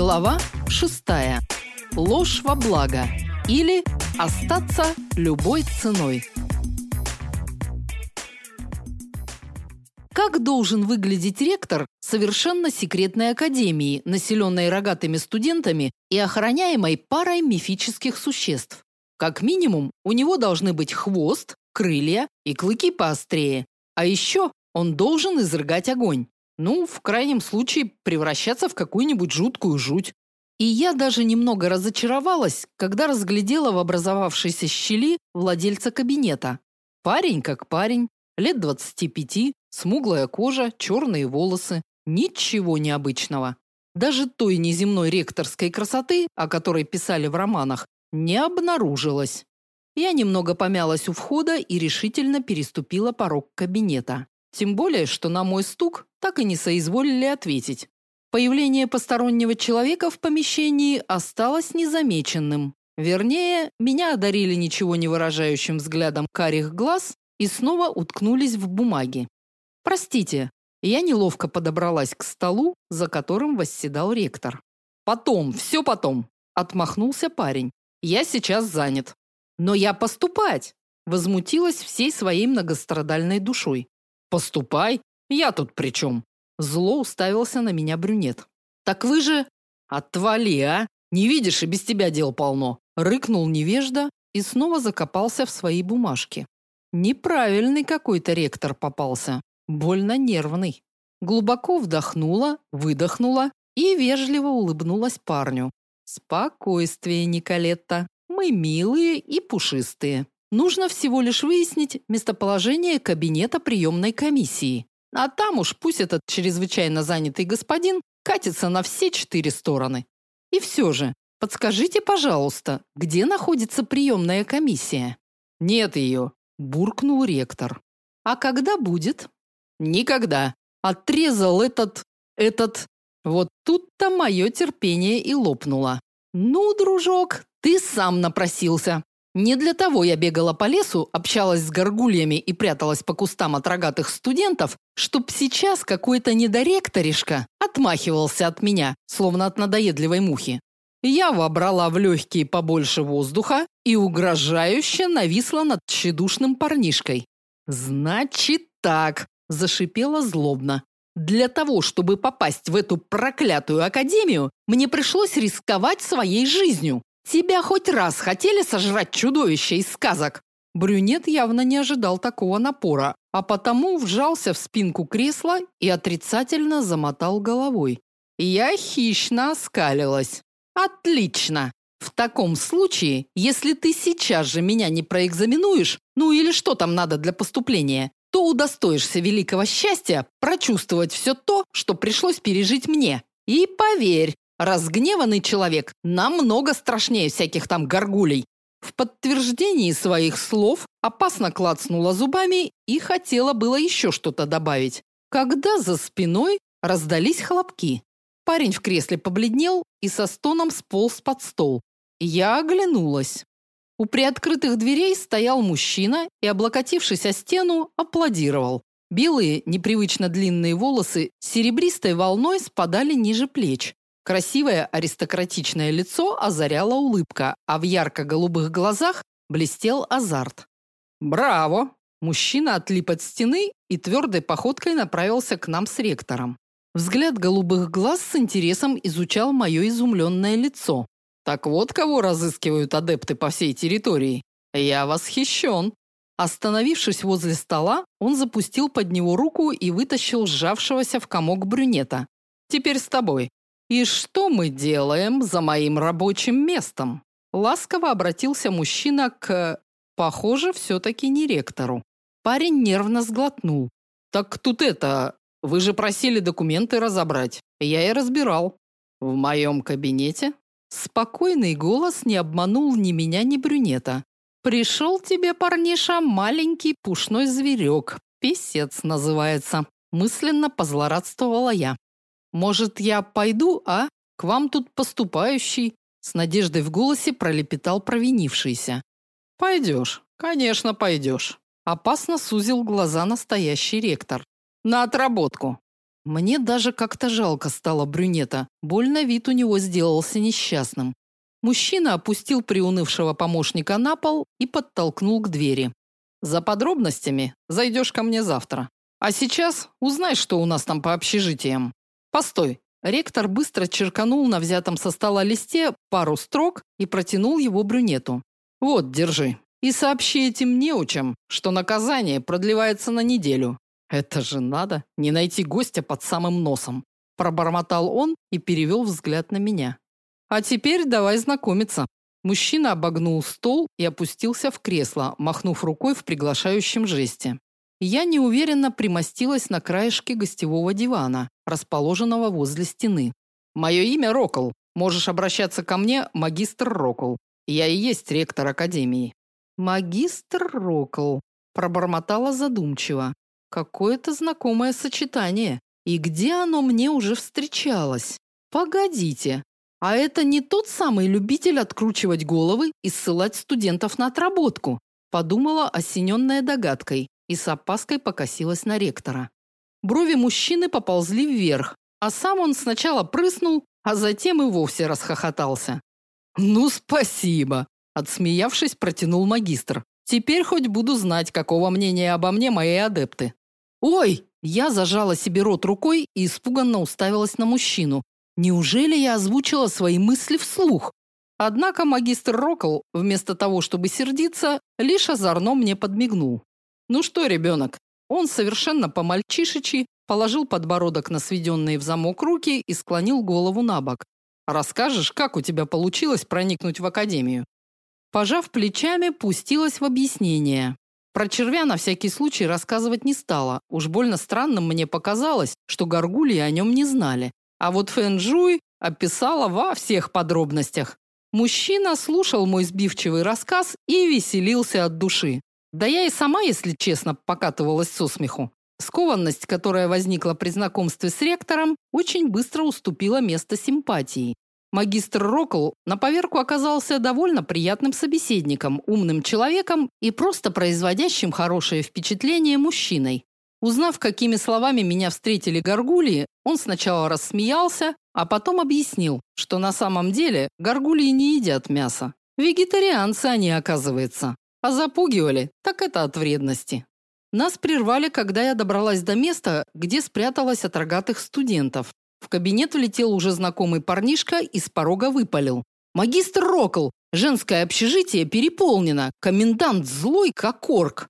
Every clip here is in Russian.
Глава 6. Ложь во благо или остаться любой ценой. Как должен выглядеть ректор совершенно секретной академии, населенной рогатыми студентами и охраняемой парой мифических существ? Как минимум, у него должны быть хвост, крылья и клыки поострее. А еще он должен изрыгать огонь. Ну, в крайнем случае, превращаться в какую-нибудь жуткую жуть. И я даже немного разочаровалась, когда разглядела в образовавшейся щели владельца кабинета. Парень как парень, лет 25, смуглая кожа, черные волосы. Ничего необычного. Даже той неземной ректорской красоты, о которой писали в романах, не обнаружилось. Я немного помялась у входа и решительно переступила порог кабинета. Тем более, что на мой стук так и не соизволили ответить. Появление постороннего человека в помещении осталось незамеченным. Вернее, меня одарили ничего не выражающим взглядом карих глаз и снова уткнулись в бумаги. Простите, я неловко подобралась к столу, за которым восседал ректор. Потом, все потом, отмахнулся парень. Я сейчас занят. Но я поступать, возмутилась всей своей многострадальной душой. Поступай, я тут при чем?» Зло уставился на меня брюнет. Так вы же отвали, а? Не видишь, и без тебя дел полно, рыкнул невежда и снова закопался в свои бумажки. Неправильный какой-то ректор попался, больно нервный. Глубоко вдохнула, выдохнула и вежливо улыбнулась парню. Спокойствие, Николетта. Мы милые и пушистые. Нужно всего лишь выяснить местоположение кабинета приемной комиссии. А там уж пусть этот чрезвычайно занятый господин катится на все четыре стороны. И все же, подскажите, пожалуйста, где находится приемная комиссия? Нет ее, буркнул ректор. А когда будет? Никогда. Отрезал этот этот Вот тут-то мое терпение и лопнуло. Ну, дружок, ты сам напросился. Не для того я бегала по лесу, общалась с горгульями и пряталась по кустам от рогатых студентов, чтоб сейчас какой-то недоректоришка отмахивался от меня, словно от надоедливой мухи. Я вобрала в легкие побольше воздуха и угрожающе нависла над тщедушным парнишкой. «Значит так», – зашипела злобно. «Для того, чтобы попасть в эту проклятую академию, мне пришлось рисковать своей жизнью. Тебя хоть раз хотели сожрать чудовище из сказок? Брюнет явно не ожидал такого напора, а потому вжался в спинку кресла и отрицательно замотал головой. Я хищно оскалилась. Отлично. В таком случае, если ты сейчас же меня не проэкзаменуешь, ну или что там надо для поступления, то удостоишься великого счастья прочувствовать все то, что пришлось пережить мне. И поверь, Разгневанный человек намного страшнее всяких там горгулей. В подтверждении своих слов опасно клацнула зубами и хотела было еще что-то добавить, когда за спиной раздались хлопки. Парень в кресле побледнел и со стоном сполз под стол. Я оглянулась. У приоткрытых дверей стоял мужчина и, облокотившись о стену, аплодировал. Белые, непривычно длинные волосы серебристой волной спадали ниже плеч. Красивое аристократичное лицо озаряла улыбка, а в ярко-голубых глазах блестел азарт. «Браво!» Мужчина отлип от стены и твердой походкой направился к нам с ректором. Взгляд голубых глаз с интересом изучал мое изумленное лицо. Так вот кого разыскивают адепты по всей территории. Я восхищен. Остановившись возле стола, он запустил под него руку и вытащил сжавшегося в комок брюнета. Теперь с тобой. «И что мы делаем за моим рабочим местом?» Ласково обратился мужчина к, похоже, все-таки не ректору. Парень нервно сглотнул. «Так тут это... Вы же просили документы разобрать. Я и разбирал. В моем кабинете?» Спокойный голос не обманул ни меня, ни брюнета. «Пришел тебе, парниша, маленький пушной зверек. Песец называется». Мысленно позлорадствовала я. Может, я пойду, а? К вам тут поступающий, с надеждой в голосе пролепетал провинившийся. Пойдешь, конечно, пойдешь. Опасно сузил глаза настоящий ректор. На отработку. Мне даже как-то жалко стало брюнета. Больно вид у него сделался несчастным. Мужчина опустил приунывшего помощника на пол и подтолкнул к двери. За подробностями зайдешь ко мне завтра. А сейчас узнай, что у нас там по общежитиям. Постой. Ректор быстро черканул на взятом со стола листе пару строк и протянул его брюнету. Вот, держи. И сообщи этим неучам, что наказание продлевается на неделю. Это же надо, не найти гостя под самым носом, пробормотал он и перевел взгляд на меня. А теперь давай знакомиться. Мужчина обогнул стол и опустился в кресло, махнув рукой в приглашающем жесте. Я неуверенно примостилась на краешке гостевого дивана, расположенного возле стены. Мое имя Рокл. Можешь обращаться ко мне, магистр Рокл. Я и есть ректор академии. Магистр Рокл пробормотала задумчиво. Какое-то знакомое сочетание. И где оно мне уже встречалось? Погодите. А это не тот самый любитель откручивать головы и ссылать студентов на отработку, подумала осененная догадкой и с опаской покосилась на ректора. Брови мужчины поползли вверх, а сам он сначала прыснул, а затем и вовсе расхохотался. Ну, спасибо, Отсмеявшись, протянул магистр. Теперь хоть буду знать, какого мнения обо мне мои адепты. Ой, я зажала себе рот рукой и испуганно уставилась на мужчину. Неужели я озвучила свои мысли вслух? Однако магистр Рокл, вместо того, чтобы сердиться, лишь озорно мне подмигнул. Ну что, ребенок?» Он совершенно по-мальчишечи положил подбородок на сведенные в замок руки и склонил голову на бок. Расскажешь, как у тебя получилось проникнуть в академию? Пожав плечами, пустилась в объяснение. Про червя на всякий случай рассказывать не стала. Уж больно странным мне показалось, что горгульи о нем не знали. А вот Фэнжуй описала во всех подробностях. Мужчина слушал мой сбивчивый рассказ и веселился от души. Да я и сама, если честно, покатывалась со смеху. Скованность, которая возникла при знакомстве с ректором, очень быстро уступила место симпатии. Магистр Рокл на поверку оказался довольно приятным собеседником, умным человеком и просто производящим хорошее впечатление мужчиной. Узнав, какими словами меня встретили горгульи, он сначала рассмеялся, а потом объяснил, что на самом деле горгульи не едят мясо. Вегетарианцы они, оказывается. А запугивали, так это от вредности. Нас прервали, когда я добралась до места, где спряталась от рогатых студентов. В кабинет влетел уже знакомый парнишка и с порога выпалил: "Магистр Рокл, женское общежитие переполнено, комендант злой как орк".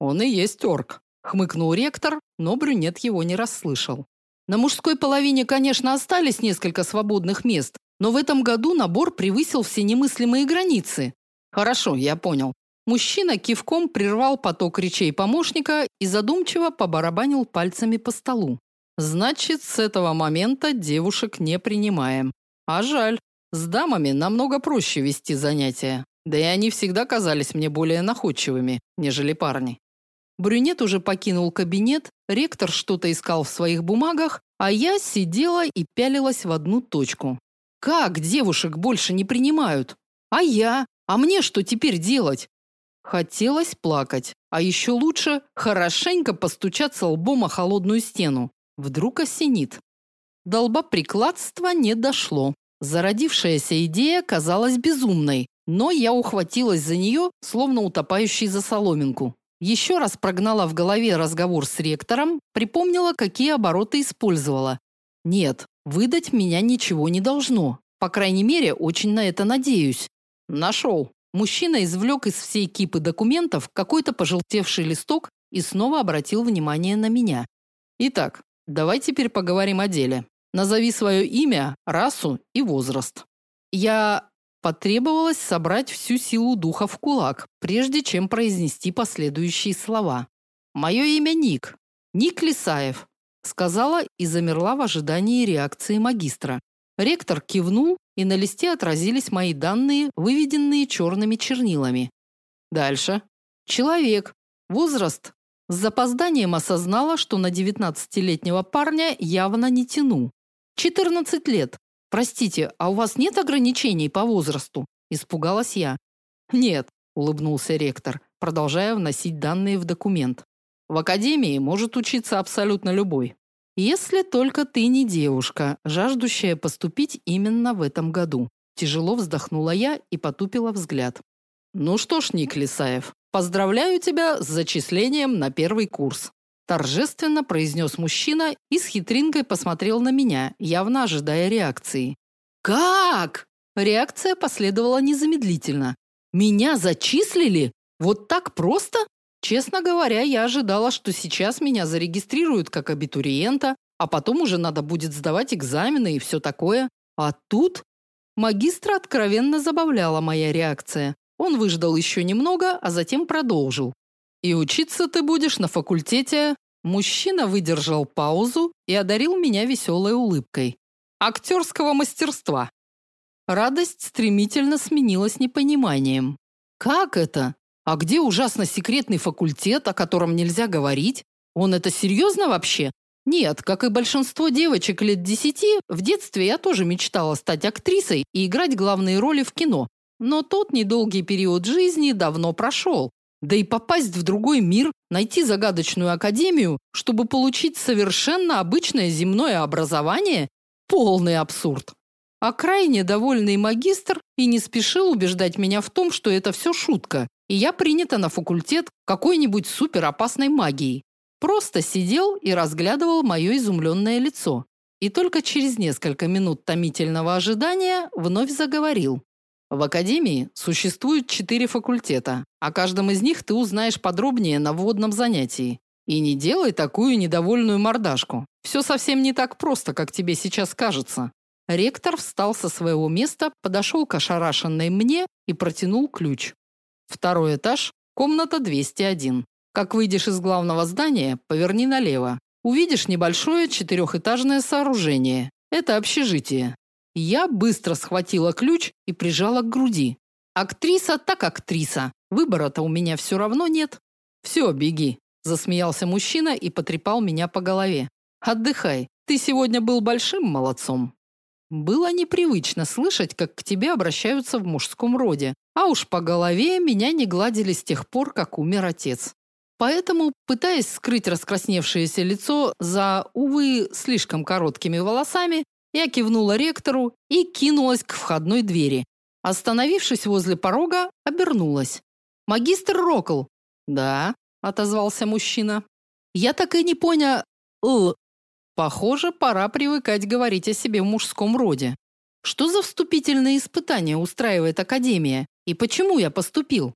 "Он и есть орк", хмыкнул ректор, но брюнет его не расслышал. На мужской половине, конечно, остались несколько свободных мест, но в этом году набор превысил все немыслимые границы. Хорошо, я понял. Мужчина кивком прервал поток речей помощника и задумчиво побарабанил пальцами по столу. Значит, с этого момента девушек не принимаем. А жаль. С дамами намного проще вести занятия. Да и они всегда казались мне более находчивыми, нежели парни. Брюнет уже покинул кабинет, ректор что-то искал в своих бумагах, а я сидела и пялилась в одну точку. Как девушек больше не принимают? А я? А мне что теперь делать? Хотелось плакать, а еще лучше хорошенько постучаться лбом о холодную стену. Вдруг осенит. Долбоприкладства не дошло. Зародившаяся идея казалась безумной, но я ухватилась за нее, словно утопающий за соломинку. Еще раз прогнала в голове разговор с ректором, припомнила, какие обороты использовала. Нет, выдать меня ничего не должно. По крайней мере, очень на это надеюсь. Нашел. Мужчина извлек из всей кипы документов какой-то пожелтевший листок и снова обратил внимание на меня. Итак, Давай теперь поговорим о деле. Назови свое имя, расу и возраст. Я потребовалось собрать всю силу духа в кулак, прежде чем произнести последующие слова. Мое имя Ник. Ник Лисаев, сказала и замерла в ожидании реакции магистра. Ректор кивнул, и на листе отразились мои данные, выведенные черными чернилами. Дальше. Человек. Возраст с запозданием осознала, что на девятнадцатилетнего парня явно не тяну. Четырнадцать лет. Простите, а у вас нет ограничений по возрасту? испугалась я. Нет, улыбнулся ректор, продолжая вносить данные в документ. В академии может учиться абсолютно любой. Если только ты не девушка, жаждущая поступить именно в этом году. Тяжело вздохнула я и потупила взгляд. Ну что ж, Ник Лисаев, поздравляю тебя с зачислением на первый курс. Торжественно произнес мужчина и с хитринкой посмотрел на меня, явно ожидая реакции. Как? Реакция последовала незамедлительно. Меня зачислили? Вот так просто? Честно говоря, я ожидала, что сейчас меня зарегистрируют как абитуриента, а потом уже надо будет сдавать экзамены и все такое. А тут магистра откровенно забавляла моя реакция. Он выждал еще немного, а затем продолжил. И учиться ты будешь на факультете. Мужчина выдержал паузу и одарил меня веселой улыбкой. Актерского мастерства. Радость стремительно сменилась непониманием. Как это? А где ужасно секретный факультет, о котором нельзя говорить? Он это серьезно вообще? Нет, как и большинство девочек лет десяти, в детстве я тоже мечтала стать актрисой и играть главные роли в кино. Но тот недолгий период жизни давно прошел. Да и попасть в другой мир, найти загадочную академию, чтобы получить совершенно обычное земное образование полный абсурд. А крайне довольный магистр и не спешил убеждать меня в том, что это все шутка, и я принята на факультет какой-нибудь суперопасной магии. Просто сидел и разглядывал мое изумленное лицо. И только через несколько минут томительного ожидания вновь заговорил. В академии существует четыре факультета. О каждом из них ты узнаешь подробнее на вводном занятии. И не делай такую недовольную мордашку. Все совсем не так просто, как тебе сейчас кажется. Ректор встал со своего места, подошел к ошарашенной мне и протянул ключ. Второй этаж, комната 201. Как выйдешь из главного здания, поверни налево. Увидишь небольшое четырехэтажное сооружение. Это общежитие. Я быстро схватила ключ и прижала к груди. Актриса так актриса. Выбора-то у меня все равно нет. Все, беги, засмеялся мужчина и потрепал меня по голове. Отдыхай. Ты сегодня был большим молодцом. Было непривычно слышать, как к тебе обращаются в мужском роде, а уж по голове меня не гладили с тех пор, как умер отец. Поэтому, пытаясь скрыть раскрасневшееся лицо за, увы, слишком короткими волосами, я кивнула ректору и кинулась к входной двери. Остановившись возле порога, обернулась. Магистр Рокл. Да, отозвался мужчина. Я так и не понял, Похоже, пора привыкать говорить о себе в мужском роде. Что за вступительные испытания устраивает академия и почему я поступил?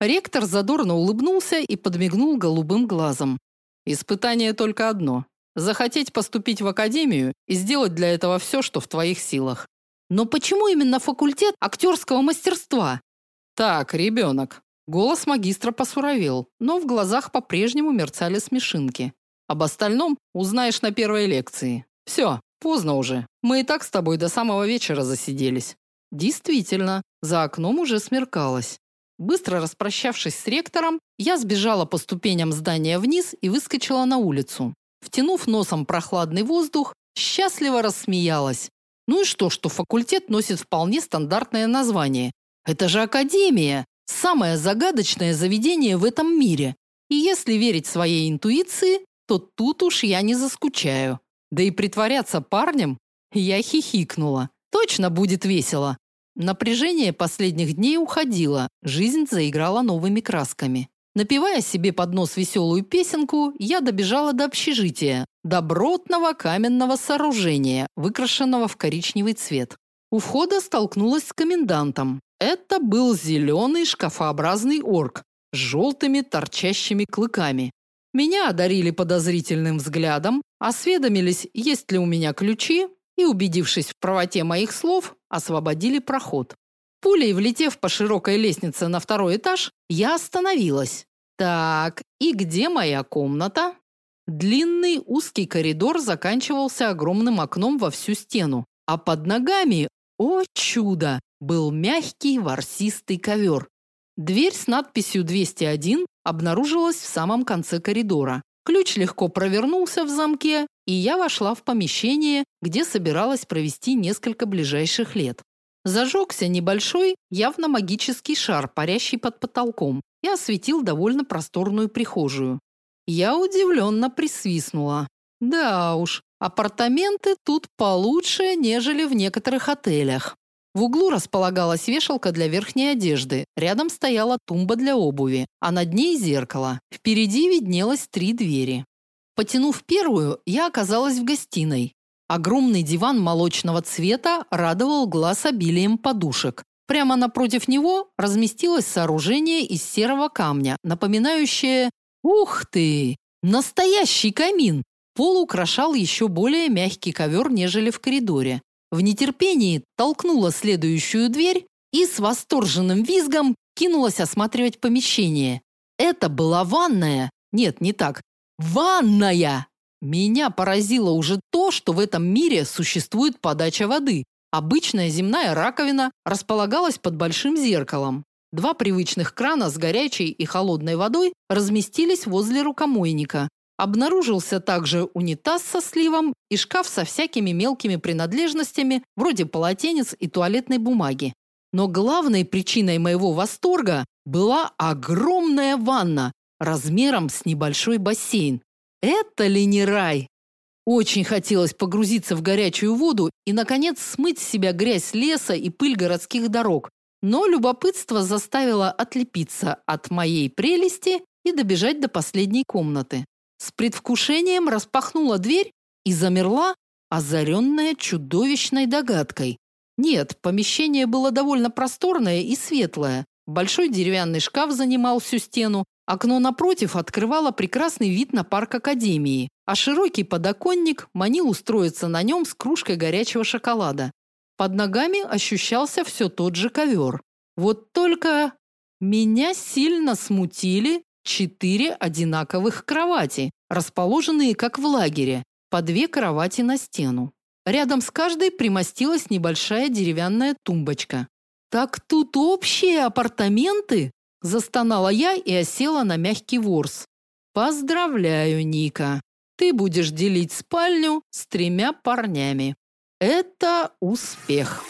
Ректор задорно улыбнулся и подмигнул голубым глазом. Испытание только одно захотеть поступить в академию и сделать для этого все, что в твоих силах. Но почему именно факультет актерского мастерства? Так, ребенок. Голос магистра посуровел, но в глазах по-прежнему мерцали смешинки. Об остальном узнаешь на первой лекции. Все, поздно уже. Мы и так с тобой до самого вечера засиделись. Действительно, за окном уже смеркалось. Быстро распрощавшись с ректором, я сбежала по ступеням здания вниз и выскочила на улицу. Втянув носом прохладный воздух, счастливо рассмеялась. Ну и что, что факультет носит вполне стандартное название. Это же академия, самое загадочное заведение в этом мире. И если верить своей интуиции, то тут уж я не заскучаю. Да и притворяться парнем я хихикнула. Точно будет весело. Напряжение последних дней уходило, жизнь заиграла новыми красками. Напевая себе под нос веселую песенку, я добежала до общежития, добротного каменного сооружения, выкрашенного в коричневый цвет. У входа столкнулась с комендантом. Это был зеленый шкафообразный орк с желтыми торчащими клыками. Меня одарили подозрительным взглядом, осведомились, есть ли у меня ключи, и, убедившись в правоте моих слов, освободили проход. Пулей влетев по широкой лестнице на второй этаж, я остановилась. Так, и где моя комната? Длинный узкий коридор заканчивался огромным окном во всю стену, а под ногами, о чудо, был мягкий ворсистый ковер. Дверь с надписью 201 обнаружилась в самом конце коридора. Ключ легко провернулся в замке, и я вошла в помещение, где собиралась провести несколько ближайших лет. Зажегся небольшой, явно магический шар, парящий под потолком, и осветил довольно просторную прихожую. Я удивленно присвистнула. Да уж, апартаменты тут получше, нежели в некоторых отелях. В углу располагалась вешалка для верхней одежды, рядом стояла тумба для обуви, а над ней зеркало. Впереди виднелось три двери. Потянув первую, я оказалась в гостиной. Огромный диван молочного цвета радовал глаз обилием подушек. Прямо напротив него разместилось сооружение из серого камня, напоминающее Ух ты! Настоящий камин! Пол украшал еще более мягкий ковер, нежели в коридоре. В нетерпении толкнула следующую дверь и с восторженным визгом кинулась осматривать помещение. Это была ванная. Нет, не так. Ванная! Меня поразило уже то, что в этом мире существует подача воды. Обычная земная раковина располагалась под большим зеркалом. Два привычных крана с горячей и холодной водой разместились возле рукомойника. Обнаружился также унитаз со сливом и шкаф со всякими мелкими принадлежностями, вроде полотенец и туалетной бумаги. Но главной причиной моего восторга была огромная ванна размером с небольшой бассейн. Это ли не рай? Очень хотелось погрузиться в горячую воду и наконец смыть с себя грязь леса и пыль городских дорог. Но любопытство заставило отлепиться от моей прелести и добежать до последней комнаты. С предвкушением распахнула дверь и замерла, озаренная чудовищной догадкой. Нет, помещение было довольно просторное и светлое. Большой деревянный шкаф занимал всю стену, Окно напротив открывало прекрасный вид на парк Академии, а широкий подоконник манил устроиться на нем с кружкой горячего шоколада. Под ногами ощущался все тот же ковер. Вот только меня сильно смутили четыре одинаковых кровати, расположенные как в лагере, по две кровати на стену. Рядом с каждой примостилась небольшая деревянная тумбочка. Так тут общие апартаменты? Застонала я и осела на мягкий ворс. Поздравляю, Ника. Ты будешь делить спальню с тремя парнями. Это успех.